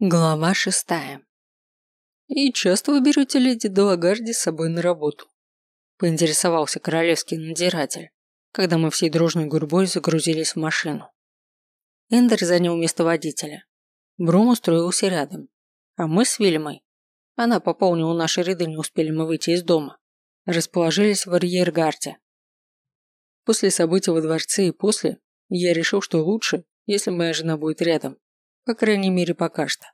Глава шестая. «И часто вы берете леди Делагарди с собой на работу?» Поинтересовался королевский надзиратель, когда мы всей дружной гурьбой загрузились в машину. Эндер занял место водителя. Брум устроился рядом. А мы с Вильмой, она пополнила наши ряды, не успели мы выйти из дома, расположились в арьергарде. После событий во дворце и после, я решил, что лучше, если моя жена будет рядом, по крайней мере, пока что.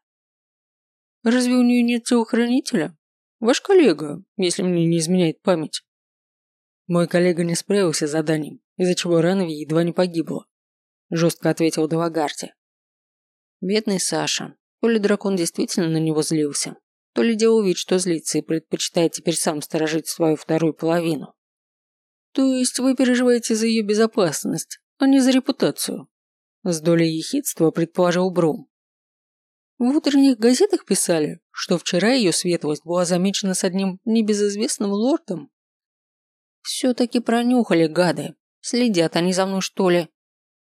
Разве у нее нет телохранителя? Ваш коллега, если мне не изменяет память. Мой коллега не справился с заданием, из-за чего Ранови едва не погибла. Жестко ответил Далагарди. Бедный Саша. То ли дракон действительно на него злился, то ли делал вид, что злится и предпочитает теперь сам сторожить свою вторую половину. То есть вы переживаете за ее безопасность, а не за репутацию? С долей ехидства предположил Брум. В утренних газетах писали, что вчера ее светлость была замечена с одним небезызвестным лордом. Все-таки пронюхали, гады. Следят они за мной, что ли?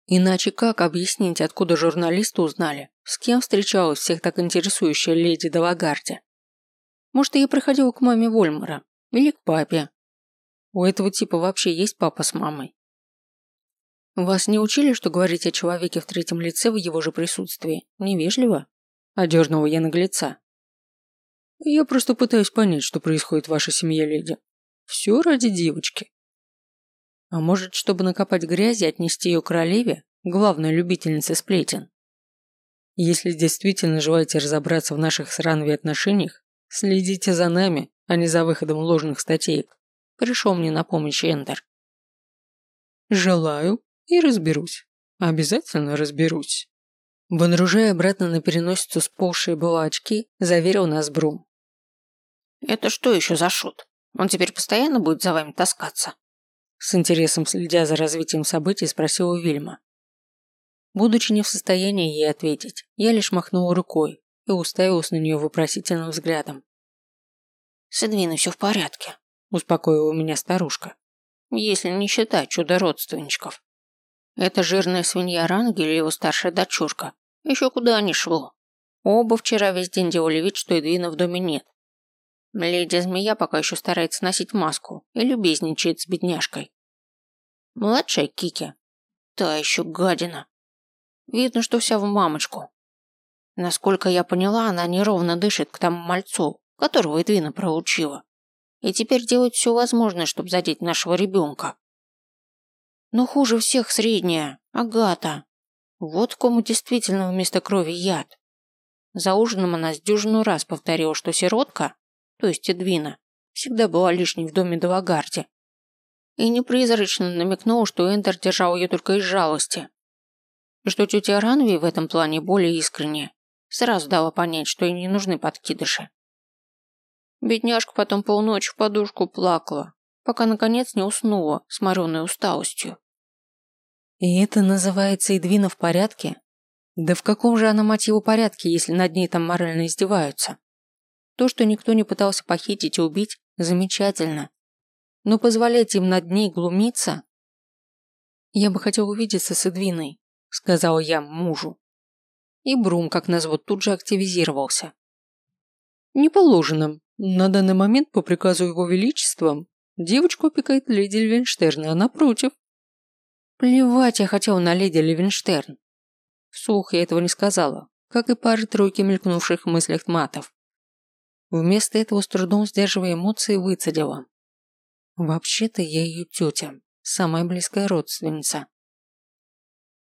Иначе как объяснить, откуда журналисты узнали, с кем встречалась всех так интересующая леди Далагарди? Может, я приходила к маме Вольмара или к папе. У этого типа вообще есть папа с мамой. Вас не учили, что говорить о человеке в третьем лице в его же присутствии невежливо? Одернула я наглеца. Я просто пытаюсь понять, что происходит в вашей семье, леди. Все ради девочки. А может, чтобы накопать грязи и отнести ее королеве, главной любительнице сплетен? Если действительно желаете разобраться в наших с Ранви отношениях, следите за нами, а не за выходом ложных статей. Пришел мне на помощь Эндер. Желаю, и разберусь. Обязательно разберусь. Вонружая обратно на переносицу сползшие было очки, заверил нас Брум. «Это что еще за шут? Он теперь постоянно будет за вами таскаться?» С интересом следя за развитием событий, спросила Вильма. Будучи не в состоянии ей ответить, я лишь махнула рукой и уставилась на нее вопросительным взглядом. «С Эдвиной все в порядке», – успокоила меня старушка. «Если не считать чудо-родственничков». Эта жирная свинья Рангель или его старшая дочурка еще куда ни шло. Оба вчера весь день делали вид, что Эдвина в доме нет. Леди-змея пока еще старается носить маску и любезничает с бедняжкой. Младшая Кики. Та еще гадина. Видно, что вся в мамочку. Насколько я поняла, она неровно дышит к тому мальцу, которого Эдвина проучила. И теперь делает все возможное, чтобы задеть нашего ребенка. Но хуже всех средняя, Агата. Вот кому действительно вместо крови яд. За ужином она с дюжину раз повторила, что сиротка, то есть Эдвина, всегда была лишней в доме Далагарди. И непризрачно намекнула, что Эндер держал ее только из жалости. Что тетя Ранви в этом плане более искренняя. Сразу дала понять, что ей не нужны подкидыши. Бедняжка потом полночи в подушку плакала, пока наконец не уснула, сморенной усталостью. И это называется Эдвина в порядке? Да в каком же она, мать его, порядке, если над ней там морально издеваются? То, что никто не пытался похитить и убить, замечательно. Но позволять им над ней глумиться? Я бы хотел увидеться с Эдвиной, сказал я мужу. И Брум, как назвать, тут же активизировался. Не положено. На данный момент по приказу его величества Девочку опекает леди Левенштерн, а напротив. Плевать я хотел на леди Левенштерн. Вслух я этого не сказала, как и пары-тройки мелькнувших в мыслях матов. Вместо этого с трудом сдерживая эмоции выцедила. Вообще-то я ее тетя, самая близкая родственница.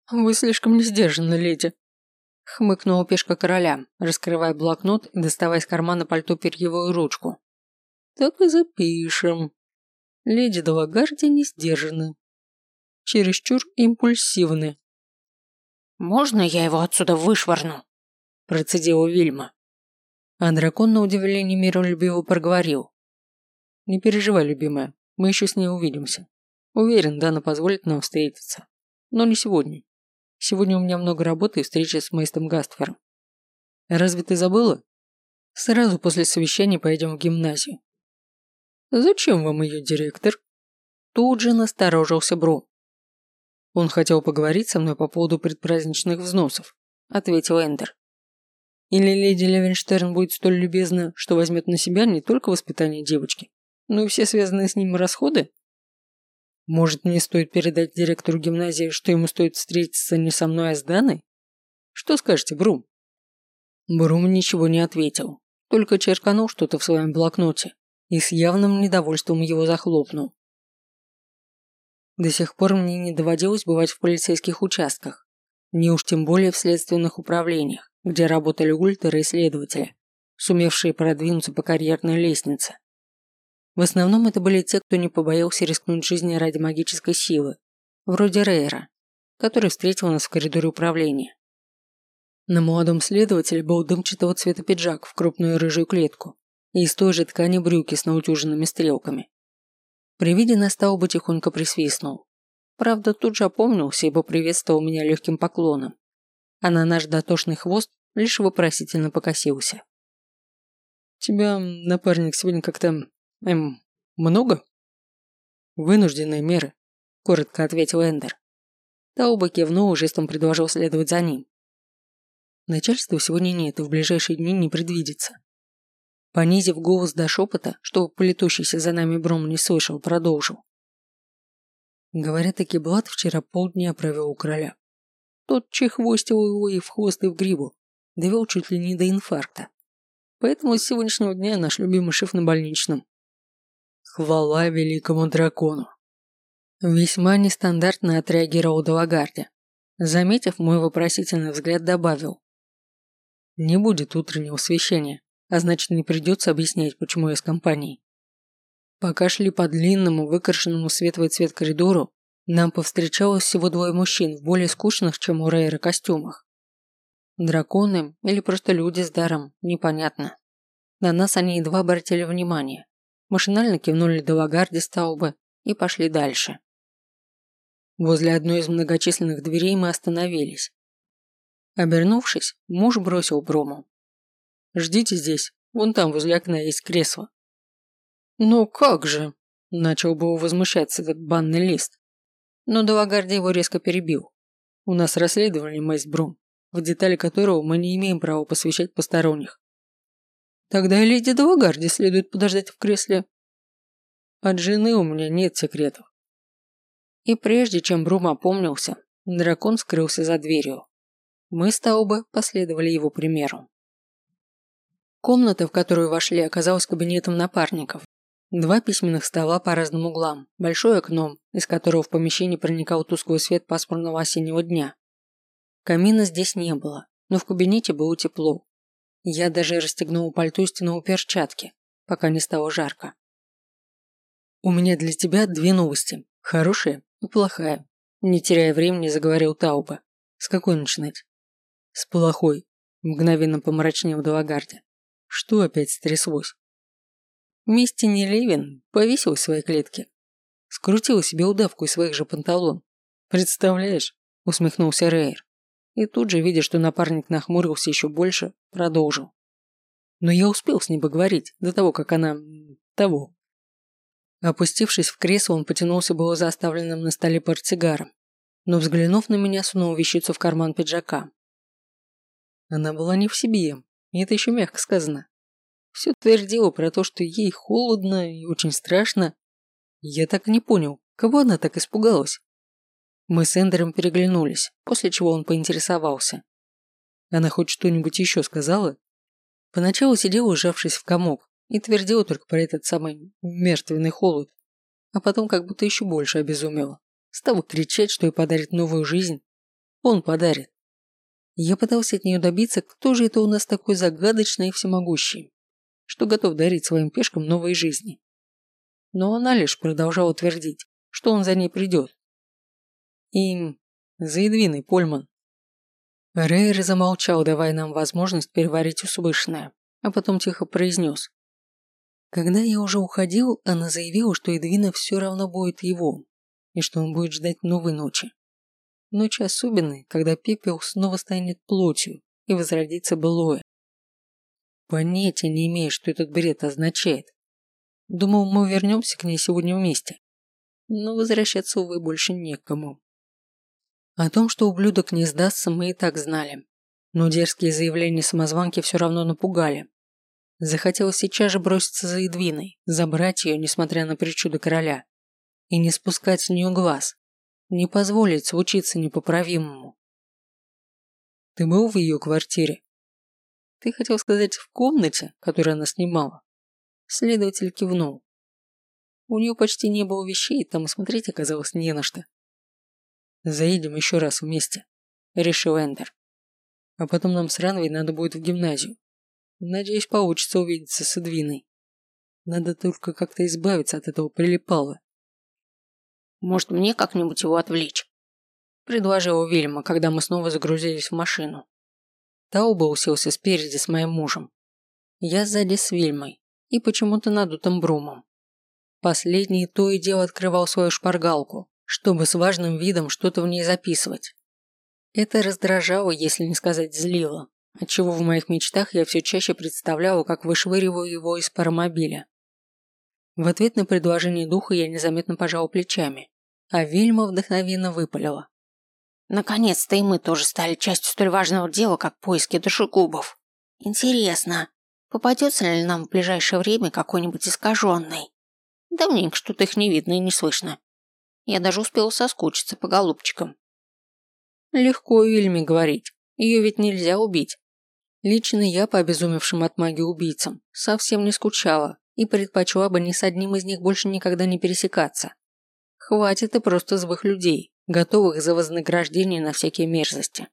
«Вы слишком не сдержаны, леди», – хмыкнула пешка короля, раскрывая блокнот и доставая из кармана пальто перьевую ручку. «Так и запишем. Леди Далагарди не сдержаны. Чересчур импульсивны. «Можно я его отсюда вышвырну?» Процедила Вильма. А дракон на удивление миролюбиво проговорил. «Не переживай, любимая, мы еще с ней увидимся. Уверен, Дана позволит нам встретиться. Но не сегодня. Сегодня у меня много работы и встречи с Мейстом Гастфером. Разве ты забыла? Сразу после совещания пойдем в гимназию. «Зачем вам ее директор?» Тут же насторожился Бру. «Он хотел поговорить со мной по поводу предпраздничных взносов», – ответил Эндер. Или леди Левенштерн будет столь любезна, что возьмет на себя не только воспитание девочки, но и все связанные с ним расходы? Может, мне стоит передать директору гимназии, что ему стоит встретиться не со мной, а с Даной? Что скажете, Брум?» Брум ничего не ответил, только черканул что-то в своем блокноте и с явным недовольством его захлопнул. До сих пор мне не доводилось бывать в полицейских участках, не уж тем более в следственных управлениях, где работали ультры-исследователи, сумевшие продвинуться по карьерной лестнице. В основном это были те, кто не побоялся рискнуть жизнью ради магической силы, вроде Рейра, который встретил нас в коридоре управления. На молодом следователе был дымчатого цвета пиджак в крупную рыжую клетку и из той же ткани брюки с наутюженными стрелками. При виде нас бы тихонько присвистнул. Правда, тут же опомнился, ибо приветствовал меня легким поклоном. А на наш дотошный хвост лишь вопросительно покосился. «Тебя, напарник, сегодня как-то... эм... много?» «Вынужденные меры», – коротко ответил Эндер. Тауба кивнул и жестом предложил следовать за ним. Начальства сегодня нет и в ближайшие дни не предвидится. Понизив голос до шепота, чтобы полетущийся за нами Бром не слышал, продолжил. Говорят, таки Блад вчера полдня провел у короля. Тот чехвостил его и в хвост, и в грибу. Довел чуть ли не до инфаркта. Поэтому с сегодняшнего дня наш любимый шеф на больничном. Хвала великому дракону. Весьма нестандартно отреагировал Далагарди. Заметив мой вопросительный взгляд, добавил. Не будет утреннего освещения а значит не придется объяснять, почему я с компанией. Пока шли по длинному, выкрашенному светлый цвет коридору, нам повстречалось всего двое мужчин в более скучных, чем у Рейра, костюмах. Драконы или просто люди с даром, непонятно. На нас они едва обратили внимание. Машинально кивнули до Лагарди Стаубы и пошли дальше. Возле одной из многочисленных дверей мы остановились. Обернувшись, муж бросил Брому. Ждите здесь. Вон там, возле окна, есть кресло». «Ну как же?» – начал бы возмущаться этот банный лист. Но Далагарди его резко перебил. «У нас расследование, Мэйс Брум, в детали которого мы не имеем права посвящать посторонних». «Тогда и леди Далагарди следует подождать в кресле». «От жены у меня нет секретов». И прежде чем Брум опомнился, дракон скрылся за дверью. Мы с Тауба последовали его примеру. Комната, в которую вошли, оказалась кабинетом напарников. Два письменных стола по разным углам, большое окно, из которого в помещении проникал тусклый свет пасмурного осеннего дня. Камина здесь не было, но в кабинете было тепло. Я даже расстегнул пальто и стянул перчатки, пока не стало жарко. «У меня для тебя две новости. Хорошая и плохая», – не теряя времени, заговорил Тауба. «С какой начинать?» «С плохой», – мгновенно помрачнел Далагарди. Что опять стряслось? Мисти Левин повесил в своей клетке. Скрутил себе удавку из своих же панталон. Представляешь? Усмехнулся Рейер. И тут же, видя, что напарник нахмурился еще больше, продолжил. Но я успел с ней поговорить до того, как она... того. Опустившись в кресло, он потянулся было за оставленным на столе портсигаром, но, взглянув на меня, сунул вещицу в карман пиджака. Она была не в себе, и это еще мягко сказано. Все твердила про то, что ей холодно и очень страшно. Я так и не понял, кого она так испугалась. Мы с Эндером переглянулись, после чего он поинтересовался. Она хоть что-нибудь еще сказала? Поначалу сидела, ужавшись в комок, и твердила только про этот самый мертвенный холод. А потом как будто еще больше обезумела. Стала кричать, что ей подарит новую жизнь. Он подарит. Я пытался от нее добиться, кто же это у нас такой загадочный и всемогущий, что готов дарить своим пешкам новые жизни. Но она лишь продолжала твердить, что он за ней придет. И... заедвиный, Польман. Рейер замолчал, давая нам возможность переварить услышанное, а потом тихо произнес. Когда я уже уходил, она заявила, что Эдвина все равно будет его, и что он будет ждать новой ночи. Ночь особенной, когда пепел снова станет плотью и возродится былое. Понятия не имею, что этот бред означает. Думал, мы вернемся к ней сегодня вместе. Но возвращаться, увы, больше некому. О том, что ублюдок не сдастся, мы и так знали. Но дерзкие заявления самозванки все равно напугали. Захотелось сейчас же броситься за Эдвиной, забрать ее, несмотря на причуды короля, и не спускать с нее глаз, не позволить случиться непоправимому. Ты был в ее квартире? Ты хотел сказать в комнате, которую она снимала? Следователь кивнул. У нее почти не было вещей, там смотреть оказалось не на что. Заедем еще раз вместе, решил Эндер. А потом нам с Ранвой надо будет в гимназию. Надеюсь, получится увидеться с Эдвиной. Надо только как-то избавиться от этого прилипала. Может, мне как-нибудь его отвлечь? Предложила Вильма, когда мы снова загрузились в машину. Тауба уселся спереди с моим мужем. Я сзади с Вильмой и почему-то надутым брумом. Последний то и дело открывал свою шпаргалку, чтобы с важным видом что-то в ней записывать. Это раздражало, если не сказать злило, отчего в моих мечтах я все чаще представляла, как вышвыриваю его из паромобиля. В ответ на предложение духа я незаметно пожал плечами, а Вильма вдохновенно выпалила. «Наконец-то и мы тоже стали частью столь важного дела, как поиски душегубов. Интересно, попадется ли нам в ближайшее время какой-нибудь искаженный? Давненько что-то их не видно и не слышно. Я даже успела соскучиться по голубчикам. Легко Вильме говорить. Ее ведь нельзя убить. Лично я по обезумевшим от магии убийцам совсем не скучала и предпочла бы ни с одним из них больше никогда не пересекаться. Хватит и просто злых людей, готовых за вознаграждение на всякие мерзости.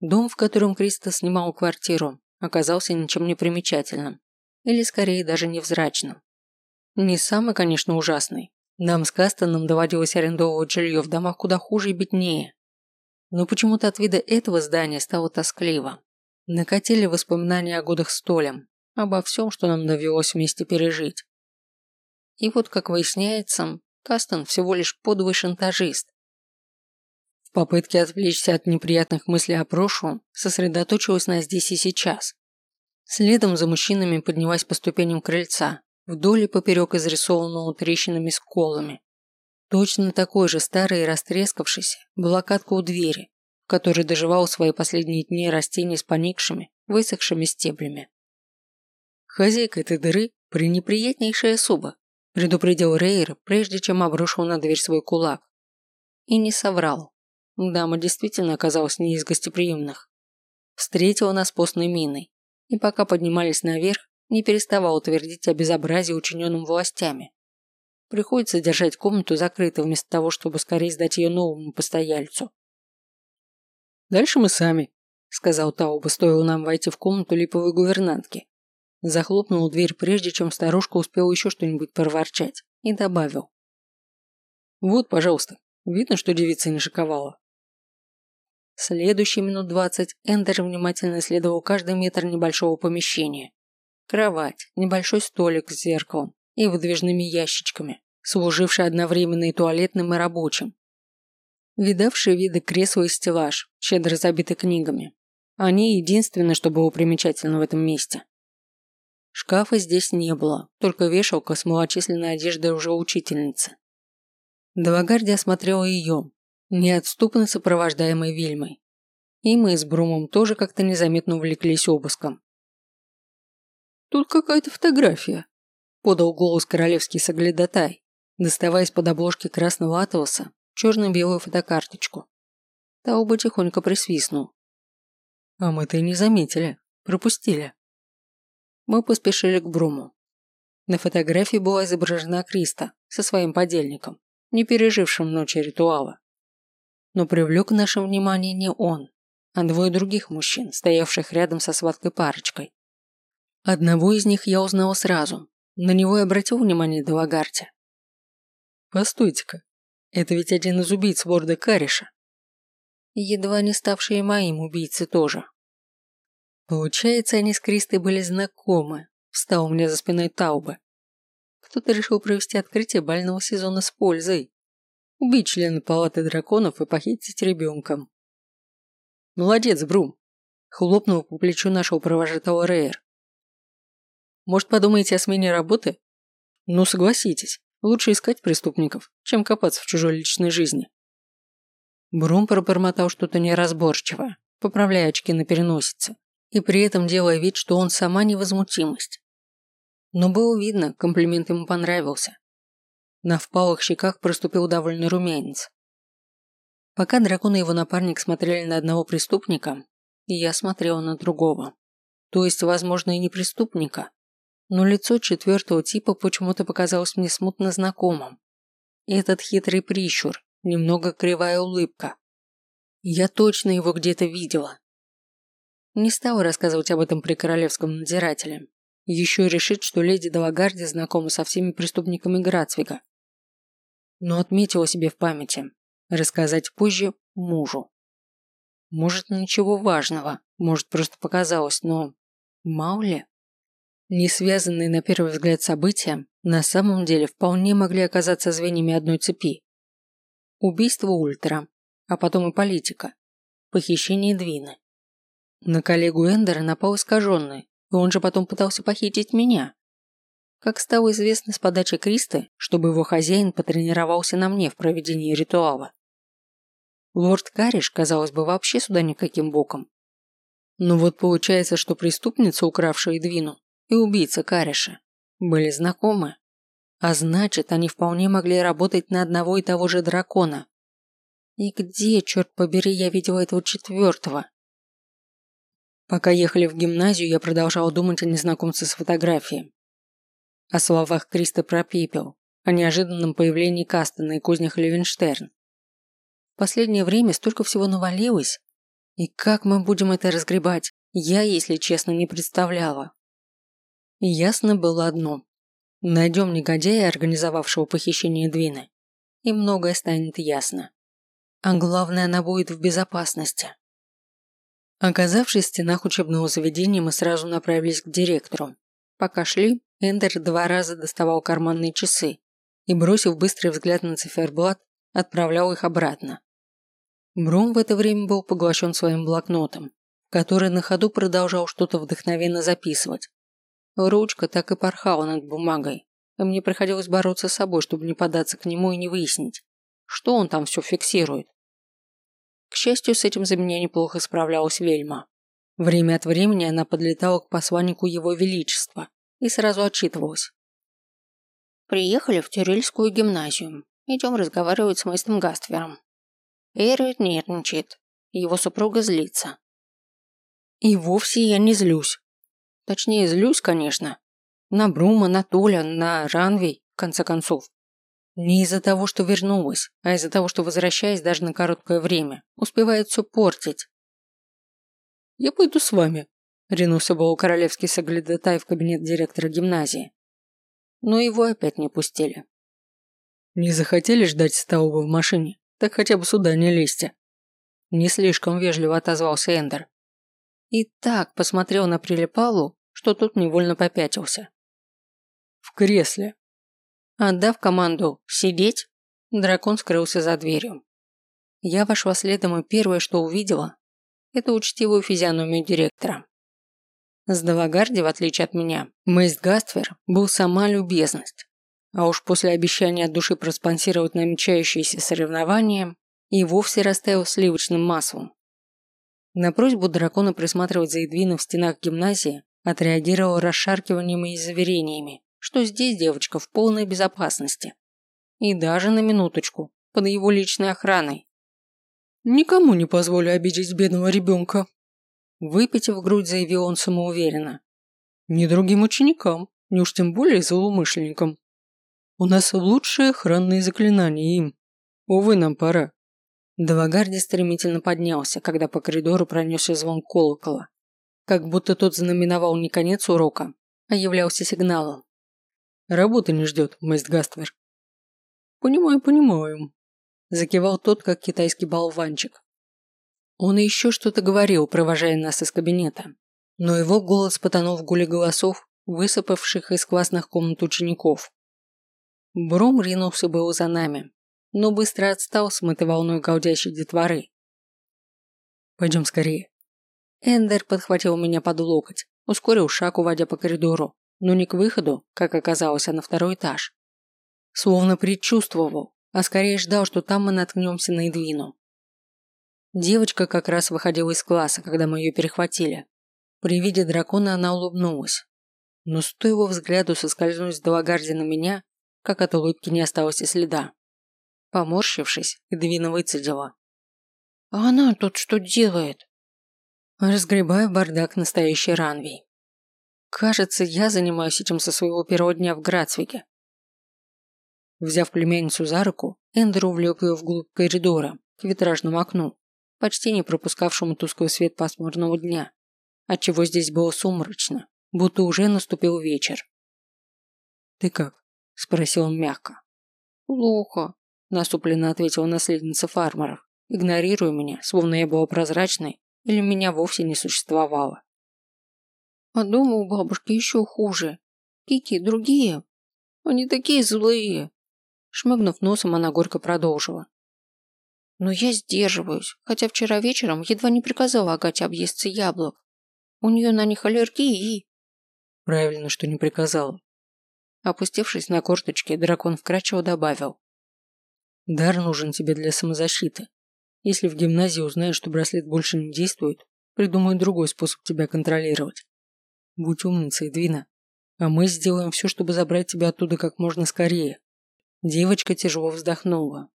Дом, в котором Криста снимал квартиру, оказался ничем не примечательным, или скорее даже невзрачным. Не самый, конечно, ужасный, нам с Кастоном доводилось арендовывать жилье в домах куда хуже и беднее. Но почему-то от вида этого здания стало тоскливо. Накатили воспоминания о годах с Толем, обо всем, что нам довелось вместе пережить. И вот, как выясняется, Кастон всего лишь подлый шантажист. В попытке отвлечься от неприятных мыслей о прошлом, сосредоточилась на здесь и сейчас. Следом за мужчинами поднялась по ступеням крыльца, вдоль и поперек изрисованного трещинами сколами. Точно такой же старый и растрескавшийся была катка у двери, в которой доживал свои последние дни растение с поникшими, высохшими стеблями. Хозяйка этой дыры – пренеприятнейшая особа, предупредил Рейер, прежде чем обрушил на дверь свой кулак. И не соврал. Дама действительно оказалась не из гостеприимных. Встретила нас постной миной, и пока поднимались наверх, не переставал утвердить о безобразии, учиненном властями. Приходится держать комнату закрытой вместо того, чтобы скорее сдать ее новому постояльцу. «Дальше мы сами», – сказал Тауба, стоило нам войти в комнату липовой гувернантки. Захлопнул дверь, прежде чем старушка успела еще что-нибудь проворчать, и добавил. «Вот, пожалуйста, видно, что девица не шиковала». Следующие минут двадцать Эндер внимательно исследовал каждый метр небольшого помещения. Кровать, небольшой столик с зеркалом и выдвижными ящичками, служивший одновременно и туалетным, и рабочим. Видавшие виды кресла и стеллаж, щедро забиты книгами. Они единственное, что было примечательно в этом месте. Шкафа здесь не было, только вешалка с малочисленной одеждой уже учительницы. Далагарди осмотрела ее, неотступно сопровождаемой Вильмой. И мы с Брумом тоже как-то незаметно увлеклись обыском. «Тут какая-то фотография», – подал голос королевский соглядатай, доставая из-под обложки красного атласа черно-белую фотокарточку. Тауба тихонько присвистнул. «А мы-то и не заметили. Пропустили». Мы поспешили к Бруму. На фотографии была изображена Криста со своим подельником, не пережившим ночи ритуала. Но привлек наше внимание не он, а двое других мужчин, стоявших рядом со сладкой парочкой. Одного из них я узнала сразу. На него и обратил внимание Делагарти. Постойте-ка, это ведь один из убийц лорда Кариша. Едва не ставшие моим убийцы тоже. Получается, они с Кристой были знакомы, встал у меня за спиной Таубы. Кто-то решил провести открытие бального сезона с пользой. Убить члена палаты драконов и похитить ребенком. Молодец, Брум. Хлопнул по плечу нашего провожатого Рейер. Может, подумаете о смене работы? Ну, согласитесь, лучше искать преступников, чем копаться в чужой личной жизни. Брум пробормотал что-то неразборчивое, поправляя очки на переносице, и при этом делая вид, что он сама невозмутимость. Но было видно, комплимент ему понравился. На впалых щеках проступил довольный румянец. Пока дракон и его напарник смотрели на одного преступника, я смотрела на другого. То есть, возможно, и не преступника, но лицо четвертого типа почему-то показалось мне смутно знакомым. Этот хитрый прищур, немного кривая улыбка. Я точно его где-то видела. Не стала рассказывать об этом при королевском надзирателе. Еще и решить, что леди Далагарди знакома со всеми преступниками Грацвига. Но отметила себе в памяти. Рассказать позже мужу. Может, ничего важного, может, просто показалось, но... Мало ли? Не связанные на первый взгляд события на самом деле вполне могли оказаться звеньями одной цепи. Убийство Ультра, а потом и политика. Похищение Двины. На коллегу Эндера напал искаженный, и он же потом пытался похитить меня. Как стало известно с подачи Кристы, чтобы его хозяин потренировался на мне в проведении ритуала. Лорд Кариш, казалось бы, вообще сюда никаким боком. Но вот получается, что преступница, укравшая Двину, и убийца Кариша были знакомы. А значит, они вполне могли работать на одного и того же дракона. И где, черт побери, я видела этого четвертого? Пока ехали в гимназию, я продолжала думать о незнакомце с фотографией. О словах Криста про пепел, о неожиданном появлении Кастона и кузнях Левенштерн. В последнее время столько всего навалилось, и как мы будем это разгребать, я, если честно, не представляла. Ясно было одно. Найдем негодяя, организовавшего похищение Двины, и многое станет ясно. А главное, она будет в безопасности. Оказавшись в стенах учебного заведения, мы сразу направились к директору. Пока шли, Эндер два раза доставал карманные часы и, бросив быстрый взгляд на циферблат, отправлял их обратно. Брум в это время был поглощен своим блокнотом, который на ходу продолжал что-то вдохновенно записывать, Ручка так и порхала над бумагой, и мне приходилось бороться с собой, чтобы не податься к нему и не выяснить, что он там все фиксирует. К счастью, с этим за меня неплохо справлялась Вельма. Время от времени она подлетала к посланнику Его Величества и сразу отчитывалась. «Приехали в Тюрельскую гимназию. Идем разговаривать с мистером Гаствером. Эрвит нервничает. Его супруга злится». «И вовсе я не злюсь», Точнее, злюсь, конечно. На Брума, на Толя, на Ранвей, в конце концов. Не из-за того, что вернулась, а из-за того, что, возвращаясь даже на короткое время, успевает все портить. «Я пойду с вами», – ринулся был королевский соглядатай в кабинет директора гимназии. Но его опять не пустили. «Не захотели ждать столовой в машине? Так хотя бы сюда не лезьте». Не слишком вежливо отозвался Эндер. И так посмотрел на прилипалу, что тот невольно попятился. В кресле. Отдав команду «сидеть», дракон скрылся за дверью. Я вошла следом и первое, что увидела, это учтивую физиономию директора. С Далагарди, в отличие от меня, Мейст Гаствер был сама любезность. А уж после обещания от души проспонсировать намечающиеся соревнования и вовсе растаял сливочным маслом. На просьбу дракона присматривать за Эдвином в стенах гимназии отреагировал расшаркиванием и заверениями, что здесь девочка в полной безопасности. И даже на минуточку, под его личной охраной. «Никому не позволю обидеть бедного ребенка», выпитив грудь, заявил он самоуверенно. «Ни другим ученикам, ни уж тем более злоумышленникам. У нас лучшие охранные заклинания им. Увы, нам пора». Далагарди стремительно поднялся, когда по коридору пронесся звон колокола как будто тот знаменовал не конец урока, а являлся сигналом. «Работа не ждет, мэст Гаствер». «Понимаю, понимаю», – закивал тот, как китайский болванчик. Он еще что-то говорил, провожая нас из кабинета, но его голос потонул в гуле голосов, высыпавших из классных комнат учеников. Бром ринулся был за нами, но быстро отстал, смытый волной гаудящей детворы. «Пойдем скорее», Эндер подхватил меня под локоть, ускорил шаг, уводя по коридору, но не к выходу, как оказалось, а на второй этаж. Словно предчувствовал, а скорее ждал, что там мы наткнемся на Эдвину. Девочка как раз выходила из класса, когда мы ее перехватили. При виде дракона она улыбнулась. Но стоило взгляду соскользнуть с Далагарди на меня, как от улыбки не осталось и следа. Поморщившись, Эдвина выцедила. «А она тут что делает?» Разгребаю бардак настоящей ранвей. Кажется, я занимаюсь этим со своего первого дня в Грацвике. Взяв племянницу за руку, Эндер увлек ее вглубь коридора, к витражному окну, почти не пропускавшему тусклый свет пасмурного дня, отчего здесь было сумрачно, будто уже наступил вечер. «Ты как?» – спросил он мягко. «Плохо», – насупленно ответила наследница фармеров, игнорируя меня, словно я была прозрачной или меня вовсе не существовало. «А дома у бабушки еще хуже. Кики другие. Они такие злые». Шмыгнув носом, она горько продолжила. «Но я сдерживаюсь, хотя вчера вечером едва не приказала Агате объесться яблок. У нее на них аллергии и...» «Правильно, что не приказала». Опустившись на корточки, дракон вкрадчиво добавил. «Дар нужен тебе для самозащиты. Если в гимназии узнают, что браслет больше не действует, придумают другой способ тебя контролировать. Будь умницей, Двина. А мы сделаем все, чтобы забрать тебя оттуда как можно скорее. Девочка тяжело вздохнула.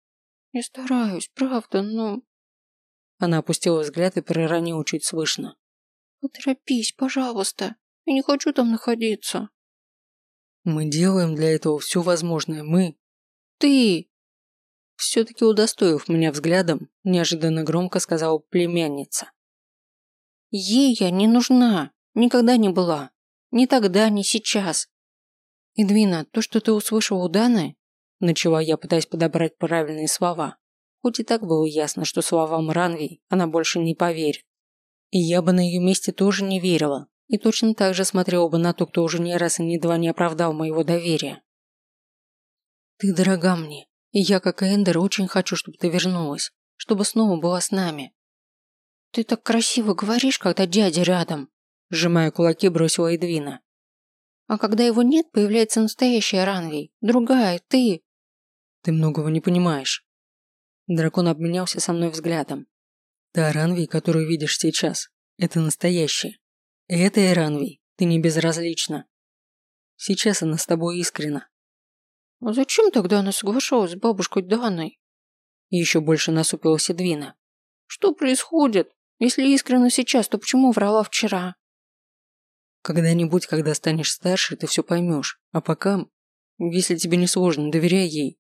Я стараюсь, правда, но... Она опустила взгляд и проронила чуть слышно. Поторопись, пожалуйста. Я не хочу там находиться. Мы делаем для этого все возможное. Мы... Ты! Все-таки удостоив меня взглядом, неожиданно громко сказала племянница. Ей я не нужна. Никогда не была. Ни тогда, ни сейчас. Эдвина, то, что ты услышал у Даны, начала я, пытаясь подобрать правильные слова. Хоть и так было ясно, что словам Ранви она больше не поверит. И я бы на ее месте тоже не верила, и точно так же смотрела бы на ту, кто уже не раз и не два не оправдал моего доверия. Ты дорога мне, и я, как Эндер, очень хочу, чтобы ты вернулась, чтобы снова была с нами. Ты так красиво говоришь, когда дядя рядом, Сжимая кулаки, бросила Эдвина. А когда его нет, появляется настоящая Ранвей. Другая, ты. Ты многого не понимаешь. Дракон обменялся со мной взглядом. Та Ранвей, которую видишь сейчас, это настоящая. И этой Ранвей ты не безразлична. Сейчас она с тобой искренна. А зачем тогда она соглашалась с бабушкой Даной? Еще больше насупилась Эдвина. Что происходит? Если искренна сейчас, то почему врала вчера? Когда-нибудь, когда станешь старше, ты все поймешь. А пока, если тебе не сложно, доверяй ей.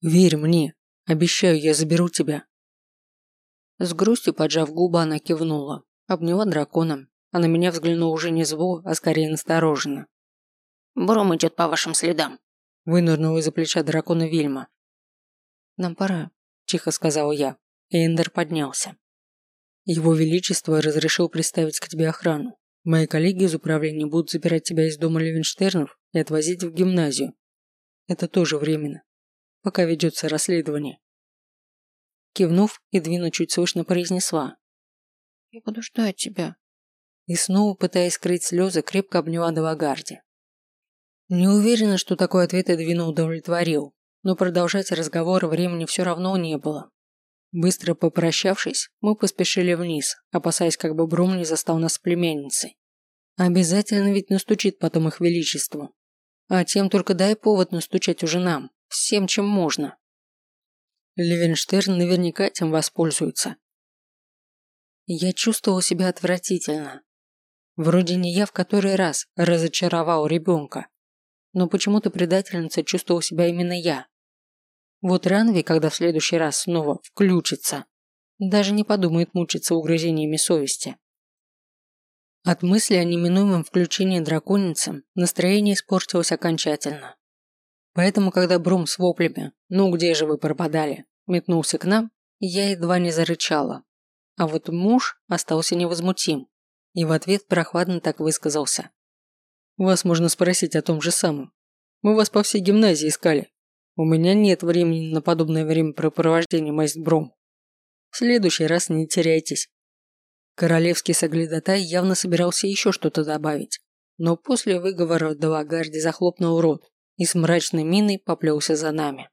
Верь мне. Обещаю, я заберу тебя. С грустью поджав губы, она кивнула. Обняла дракона, а на меня взглянула уже не зло, а скорее настороженно. «Бром идет по вашим следам», – вынырнула из-за плеча дракона Вильма. «Нам пора», – тихо сказал я. Эндер поднялся. Его Величество разрешил представить к тебе охрану. Мои коллеги из управления будут забирать тебя из дома Левенштернов и отвозить в гимназию. Это тоже временно, пока ведется расследование. Кивнув, Эдвина чуть слышно произнесла. «Я буду ждать тебя». И снова, пытаясь скрыть слезы, крепко обняла Далагарди. Не уверена, что такой ответ Эдвина удовлетворил, но продолжать разговор времени все равно не было. Быстро попрощавшись, мы поспешили вниз, опасаясь, как бы Брум не застал нас с племянницей. Обязательно ведь настучит потом их величеству. А тем только дай повод настучать уже нам, всем, чем можно. Левенштерн наверняка этим воспользуется. Я чувствовал себя отвратительно. Вроде не я в который раз разочаровал ребенка, но почему-то предательница чувствовал себя именно я. Вот Ранви, когда в следующий раз снова включится, даже не подумает мучиться угрызениями совести. От мысли о неминуемом включении драконицы настроение испортилось окончательно. Поэтому, когда Брум с воплями «Ну где же вы пропадали?» метнулся к нам, я едва не зарычала. А вот муж остался невозмутим и в ответ прохладно так высказался. «Вас можно спросить о том же самом. Мы вас по всей гимназии искали. У меня нет времени на подобное времяпрепровождение, майст Бром. В следующий раз не теряйтесь. Королевский соглядатай явно собирался еще что-то добавить, но после выговора Далагарди захлопнул рот и с мрачной миной поплелся за нами.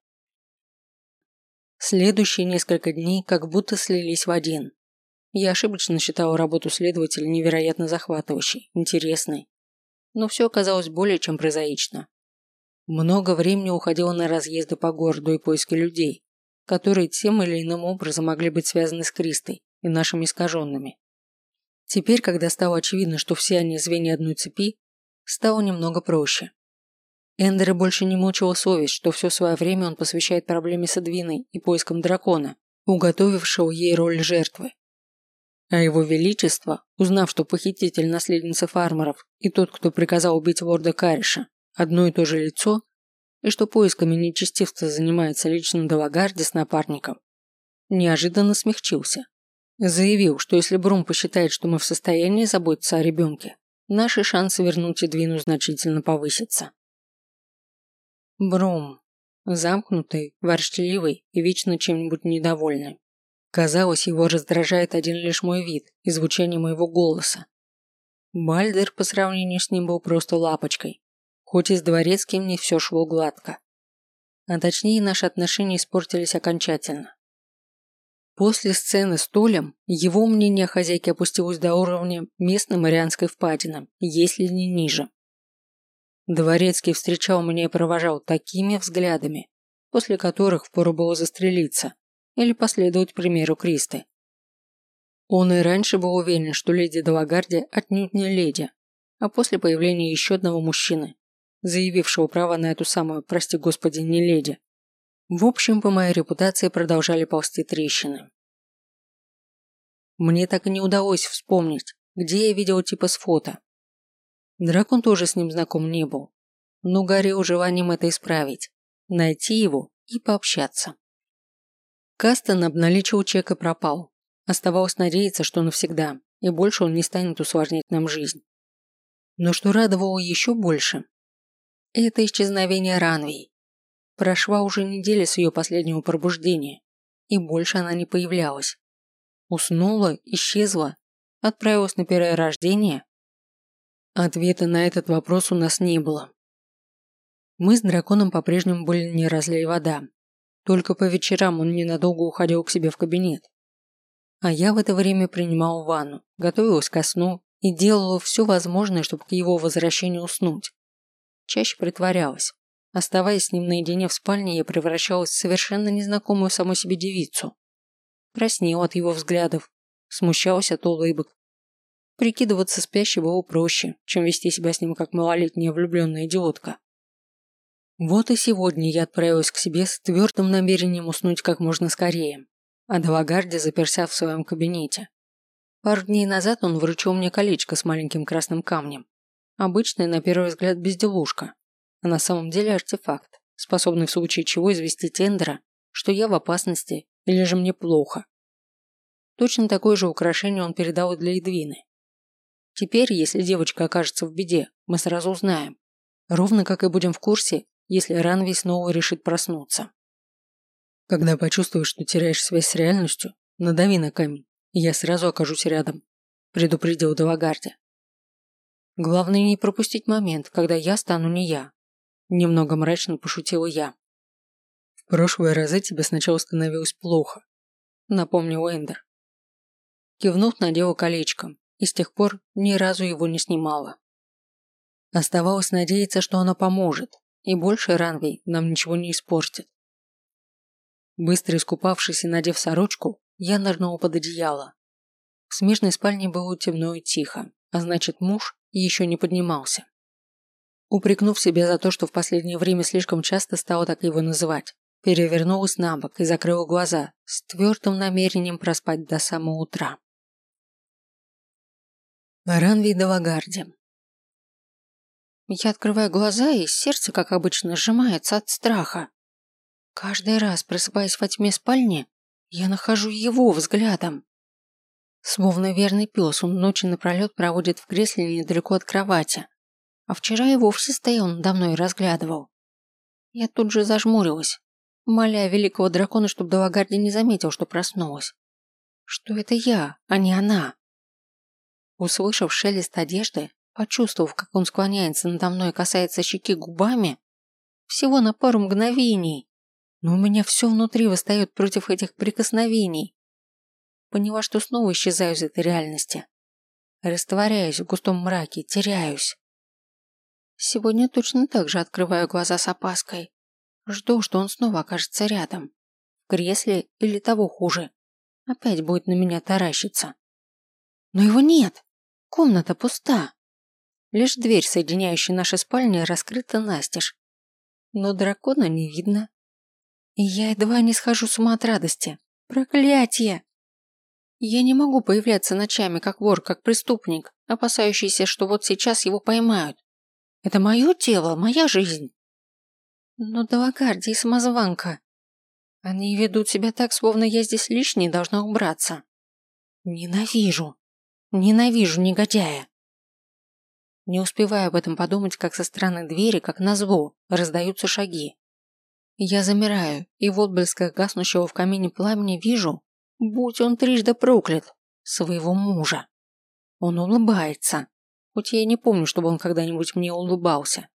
Следующие несколько дней как будто слились в один. Я ошибочно считала работу следователя невероятно захватывающей, интересной. Но все оказалось более чем прозаично. Много времени уходило на разъезды по городу и поиски людей, которые тем или иным образом могли быть связаны с Кристой и нашими искаженными. Теперь, когда стало очевидно, что все они звенья одной цепи, стало немного проще. Эндера больше не мучила совесть, что все свое время он посвящает проблеме с Эдвиной и поискам дракона, уготовившего ей роль жертвы. А его величество, узнав, что похититель наследницы фармеров и тот, кто приказал убить лорда Кариша, одно и то же лицо, и что поисками нечестивца занимается лично Далагарди с напарником, неожиданно смягчился. Заявил, что если Брум посчитает, что мы в состоянии заботиться о ребенке, наши шансы вернуть Эдвину значительно повысятся. Брум. Замкнутый, ворчливый и вечно чем-нибудь недовольный. Казалось, его раздражает один лишь мой вид и звучание моего голоса. Бальдер по сравнению с ним был просто лапочкой, хоть и с дворецким не все шло гладко. А точнее, наши отношения испортились окончательно. После сцены с Толем его мнение о хозяйке опустилось до уровня местной Марианской впадины, если не ниже. Дворецкий встречал меня и провожал такими взглядами, после которых впору было застрелиться, или последовать примеру Кристы. Он и раньше был уверен, что леди Далагарди отнюдь не леди, а после появления еще одного мужчины, заявившего право на эту самую, прости господи, не леди. В общем, по моей репутации продолжали ползти трещины. Мне так и не удалось вспомнить, где я видел типа с фото. Дракон тоже с ним знаком не был, но горел желанием это исправить, найти его и пообщаться. Кастон обналичил чек и пропал. Оставалось надеяться, что навсегда, и больше он не станет усложнять нам жизнь. Но что радовало еще больше, это исчезновение Ранвей. Прошла уже неделя с ее последнего пробуждения, и больше она не появлялась. Уснула, исчезла, отправилась на перерождение. Ответа на этот вопрос у нас не было. Мы с драконом по-прежнему были не разлей вода, только по вечерам он ненадолго уходил к себе в кабинет. А я в это время принимал ванну, готовилась ко сну и делала все возможное, чтобы к его возвращению уснуть. Чаще притворялась. Оставаясь с ним наедине в спальне, я превращалась в совершенно незнакомую самой себе девицу. Краснела от его взглядов, смущалась от улыбок. Прикидываться спящей было проще, чем вести себя с ним как малолетняя влюбленная идиотка. Вот и сегодня я отправилась к себе с твердым намерением уснуть как можно скорее, а Далагарди заперся в своем кабинете. Пару дней назад он вручил мне колечко с маленьким красным камнем. Обычная, на первый взгляд, безделушка, а на самом деле артефакт, способный в случае чего известить Эндера, что я в опасности или же мне плохо. Точно такое же украшение он передал для Эдвины. Теперь, если девочка окажется в беде, мы сразу узнаем. Ровно как и будем в курсе, если Ранви снова решит проснуться. Когда почувствуешь, что теряешь связь с реальностью, надави на камень, и я сразу окажусь рядом, предупредил Далагарди. Главное не пропустить момент, когда я стану не я. Немного мрачно пошутила я. В прошлые разы тебе сначала становилось плохо, напомнил Эндер. Кивнув, надела колечко, и с тех пор ни разу его не снимала. Оставалось надеяться, что оно поможет, и больше Ранвей нам ничего не испортит. Быстро искупавшись и надев сорочку, я нырнула под одеяло. В смежной спальне было темно и тихо, а значит муж еще не поднимался. Упрекнув себя за то, что в последнее время слишком часто стала так его называть, перевернулась на бок и закрыла глаза с твердым намерением проспать до самого утра. Ранвей Далагарди я открываю глаза, и сердце, как обычно, сжимается от страха. Каждый раз, просыпаясь во тьме спальни, я нахожу его взглядом. Словно верный пес, он ночи напролет проводит в кресле недалеко от кровати. А вчера и вовсе стоял надо мной и разглядывал. Я тут же зажмурилась, моля великого дракона, чтобы Далагарди не заметил, что проснулась. Что это я, а не она? Услышав шелест одежды, Почувствовав, как он склоняется надо мной и касается щеки губами, всего на пару мгновений, Но у меня все внутри восстает против этих прикосновений. Поняла, что снова исчезаю из этой реальности. Растворяюсь в густом мраке, теряюсь. Сегодня точно так же открываю глаза с опаской. Жду, что он снова окажется рядом. В кресле или того хуже. Опять будет на меня таращиться. Но его нет. Комната пуста. Лишь дверь, соединяющая наши спальни, раскрыта настежь. Но дракона не видно. И я едва не схожу с ума от радости. Проклятие! Я не могу появляться ночами как вор, как преступник, опасающийся, что вот сейчас его поймают. Это мое тело, моя жизнь. Но Далагарди и самозванка. Они ведут себя так, словно я здесь лишний должна убраться. Ненавижу. Ненавижу негодяя. Не успеваю об этом подумать, как со стороны двери, как назло, раздаются шаги. Я замираю, и в отблесках гаснущего в камине пламени вижу, будь он трижды проклят, своего мужа. Он улыбается, хоть я не помню, чтобы он когда-нибудь мне улыбался.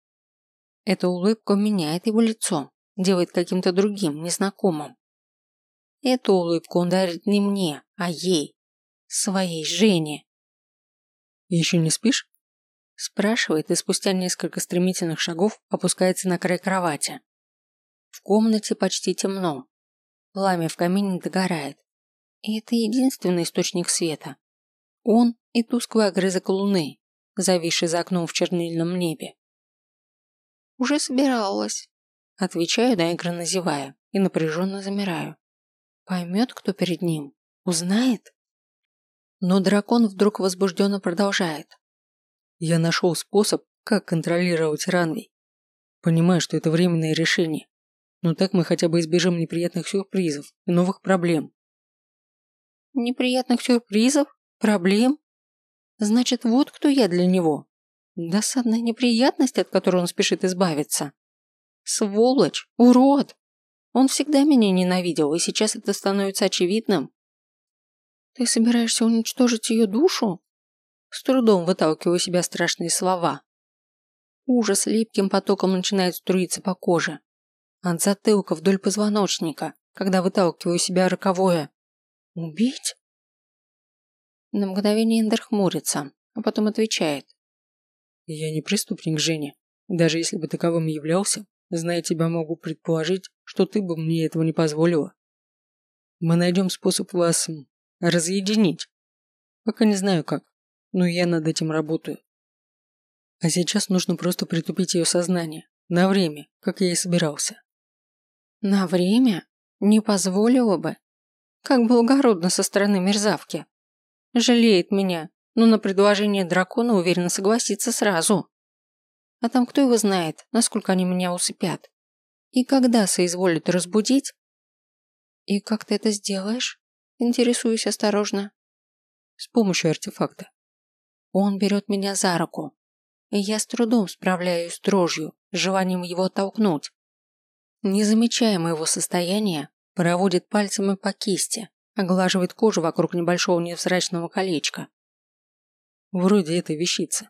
Эта улыбка меняет его лицо, делает каким-то другим, незнакомым. Эту улыбку он дарит не мне, а ей, своей Жене. «Еще не спишь?» Спрашивает и спустя несколько стремительных шагов опускается на край кровати. В комнате почти темно. Пламя в камине догорает. И это единственный источник света. Он и тусклый огрызок луны, зависший за окном в чернильном небе. «Уже собиралась», – отвечаю, наигранно зевая, и напряженно замираю. Поймет, кто перед ним? Узнает? Но дракон вдруг возбужденно продолжает. Я нашел способ, как контролировать Ранвей. Понимаю, что это временное решение, но так мы хотя бы избежим неприятных сюрпризов и новых проблем. Неприятных сюрпризов? Проблем? Значит, вот кто я для него. Досадная неприятность, от которой он спешит избавиться. Сволочь, урод. Он всегда меня ненавидел, и сейчас это становится очевидным. Ты собираешься уничтожить ее душу? С трудом выталкиваю себя страшные слова. Ужас липким потоком начинает струиться по коже. От затылка вдоль позвоночника, когда выталкиваю себя роковое. Убить? На мгновение Эндер хмурится, а потом отвечает. Я не преступник, Женя. Даже если бы таковым являлся, зная тебя, могу предположить, что ты бы мне этого не позволила. Мы найдем способ вас разъединить. Пока не знаю как, но я над этим работаю. А сейчас нужно просто притупить ее сознание. На время, как я и собирался. На время? Не позволила бы? Как благородно со стороны мерзавки. Жалеет меня, но на предложение дракона уверенно согласится сразу. А там кто его знает, насколько они меня усыпят. И когда соизволят разбудить? И как ты это сделаешь? Интересуюсь осторожно. С помощью артефакта. Он берет меня за руку, и я с трудом справляюсь с дрожью, желанием его оттолкнуть. Не замечая моего состояния, проводит пальцами по кисти, оглаживает кожу вокруг небольшого невзрачного колечка. Вроде этой вещицы.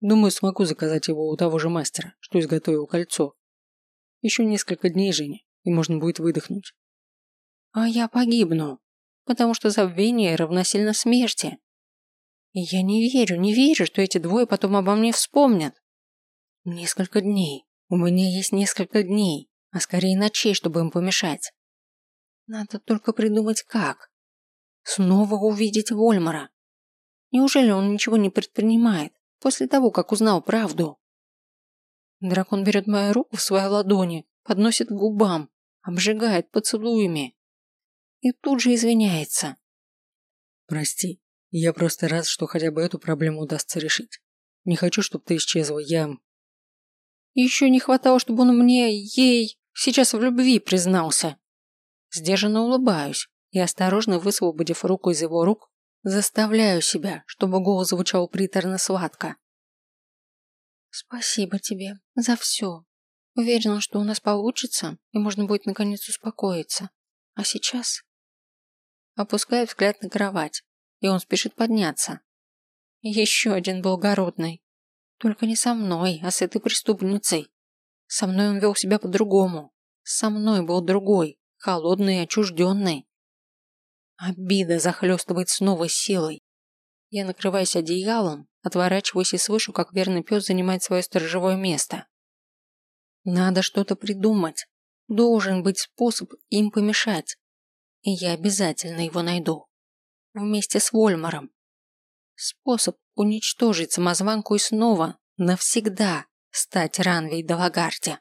Думаю, смогу заказать его у того же мастера, что изготовил кольцо. Еще несколько дней, Женя, и можно будет выдохнуть. А я погибну, потому что забвение равносильно смерти. И я не верю, не верю, что эти двое потом обо мне вспомнят. Несколько дней. У меня есть несколько дней, а скорее ночей, чтобы им помешать. Надо только придумать как. Снова увидеть Вольмара. Неужели он ничего не предпринимает после того, как узнал правду? Дракон берет мою руку в свои ладони, подносит к губам, обжигает поцелуями. И тут же извиняется. Прости, я просто рад, что хотя бы эту проблему удастся решить. Не хочу, чтобы ты исчезла, я... Еще не хватало, чтобы он мне, ей, сейчас в любви признался. Сдержанно улыбаюсь и, осторожно высвободив руку из его рук, заставляю себя, чтобы голос звучал приторно-сладко. «Спасибо тебе за все. Уверена, что у нас получится, и можно будет наконец успокоиться. А сейчас...» Опускаю взгляд на кровать, и он спешит подняться. Еще один благородный. Только не со мной, а с этой преступницей. Со мной он вел себя по-другому. Со мной был другой, холодный и отчужденный. Обида захлестывает с новой силой. Я накрываюсь одеялом, отворачиваюсь и слышу, как верный пес занимает свое сторожевое место. Надо что-то придумать. Должен быть способ им помешать. И я обязательно его найду. Вместе с Вольмаром. Способ уничтожить самозванку и снова, навсегда, стать Ранвей Далагарди.